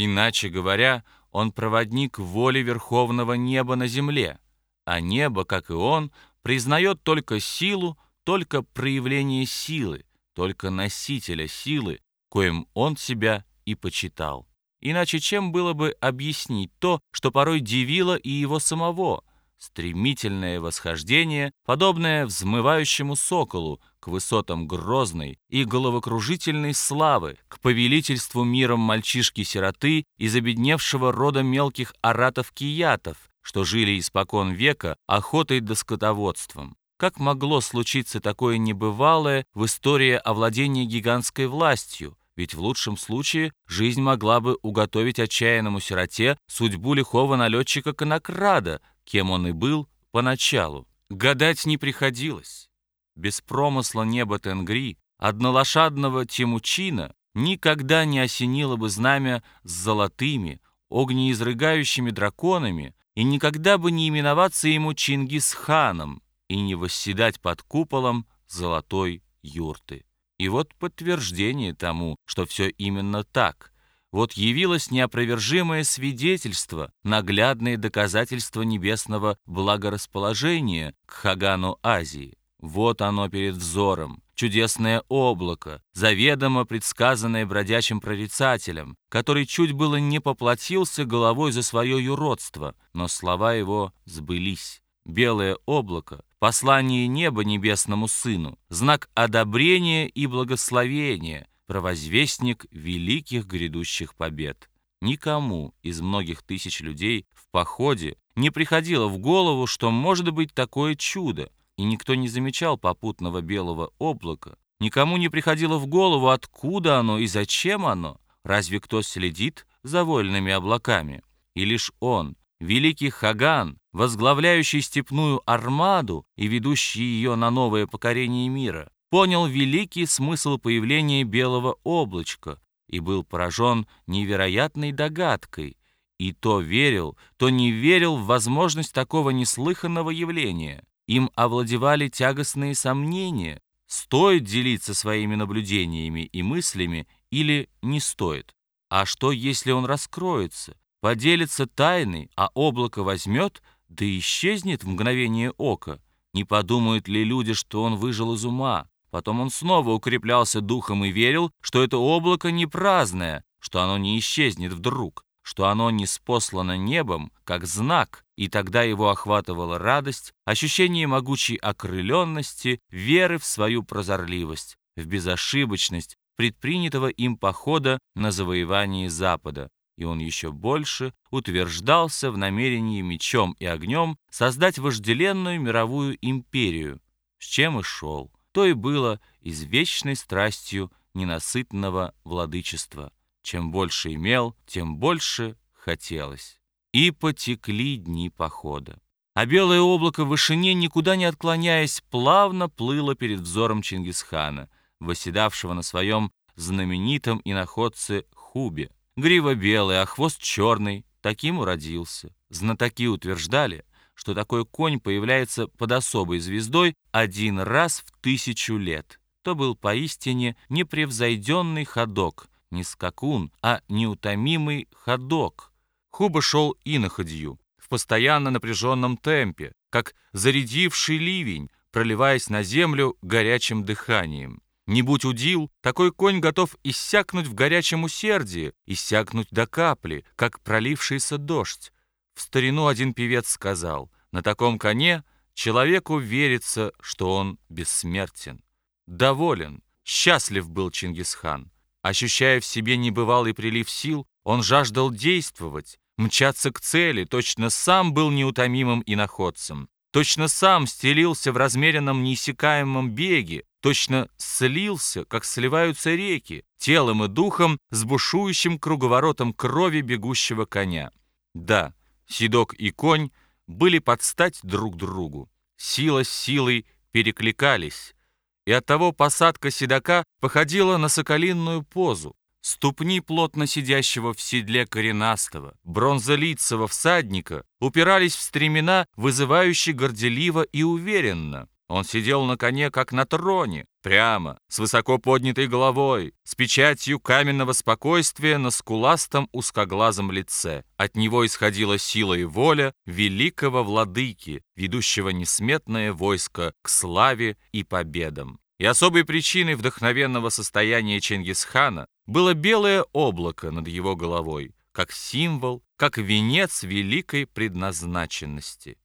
Иначе говоря, он проводник воли верховного неба на земле, а небо, как и он, признает только силу, только проявление силы, только носителя силы, коим он себя и почитал. Иначе чем было бы объяснить то, что порой дивило и его самого, стремительное восхождение, подобное взмывающему соколу к высотам грозной и головокружительной славы, к повелительству миром мальчишки-сироты из обедневшего рода мелких аратов-киятов, что жили испокон века охотой да скотоводством. Как могло случиться такое небывалое в истории овладения гигантской властью, ведь в лучшем случае жизнь могла бы уготовить отчаянному сироте судьбу лихого налетчика-конокрада, кем он и был поначалу. Гадать не приходилось. Без промысла неба Тенгри, однолошадного Тимучина, никогда не осенило бы знамя с золотыми, огнеизрыгающими драконами, и никогда бы не именоваться ему Чингисханом и не восседать под куполом золотой юрты. И вот подтверждение тому, что все именно так. Вот явилось неопровержимое свидетельство, наглядные доказательства небесного благорасположения к Хагану Азии. Вот оно перед взором, чудесное облако, заведомо предсказанное бродячим прорицателем, который чуть было не поплатился головой за свое юродство, но слова его сбылись. Белое облако, послание неба небесному сыну, знак одобрения и благословения, провозвестник великих грядущих побед. Никому из многих тысяч людей в походе не приходило в голову, что может быть такое чудо, и никто не замечал попутного белого облака. Никому не приходило в голову, откуда оно и зачем оно. Разве кто следит за вольными облаками? И лишь он, великий Хаган, возглавляющий степную армаду и ведущий ее на новое покорение мира, понял великий смысл появления белого облачка и был поражен невероятной догадкой, и то верил, то не верил в возможность такого неслыханного явления. Им овладевали тягостные сомнения, стоит делиться своими наблюдениями и мыслями или не стоит. А что, если он раскроется? Поделится тайной, а облако возьмет, да исчезнет в мгновение ока. Не подумают ли люди, что он выжил из ума? Потом он снова укреплялся духом и верил, что это облако не праздное, что оно не исчезнет вдруг, что оно не спослано небом, как знак, и тогда его охватывала радость, ощущение могучей окрыленности, веры в свою прозорливость, в безошибочность предпринятого им похода на завоевание Запада и он еще больше утверждался в намерении мечом и огнем создать вожделенную мировую империю, с чем и шел. То и было извечной страстью ненасытного владычества. Чем больше имел, тем больше хотелось. И потекли дни похода. А белое облако в вышине, никуда не отклоняясь, плавно плыло перед взором Чингисхана, восседавшего на своем знаменитом иноходце Хубе. Грива белая, а хвост черный. Таким уродился. Знатоки утверждали, что такой конь появляется под особой звездой один раз в тысячу лет. То был поистине непревзойденный ходок, не скакун, а неутомимый ходок. Хуба шел иноходью, в постоянно напряженном темпе, как зарядивший ливень, проливаясь на землю горячим дыханием. Не будь удил, такой конь готов иссякнуть в горячем усердии, иссякнуть до капли, как пролившийся дождь. В старину один певец сказал, на таком коне человеку верится, что он бессмертен. Доволен, счастлив был Чингисхан. Ощущая в себе небывалый прилив сил, он жаждал действовать, мчаться к цели, точно сам был неутомимым иноходцем. Точно сам стелился в размеренном неиссякаемом беге, точно слился, как сливаются реки, телом и духом с бушующим круговоротом крови бегущего коня. Да, седок и конь были под стать друг другу. Сила с силой перекликались, и оттого посадка седока походила на соколинную позу. Ступни плотно сидящего в седле коренастого, бронзолицего всадника упирались в стремена, вызывающие горделиво и уверенно. Он сидел на коне, как на троне, прямо, с высоко поднятой головой, с печатью каменного спокойствия на скуластом узкоглазом лице. От него исходила сила и воля великого владыки, ведущего несметное войско к славе и победам. И особой причиной вдохновенного состояния Чингисхана было белое облако над его головой, как символ, как венец великой предназначенности.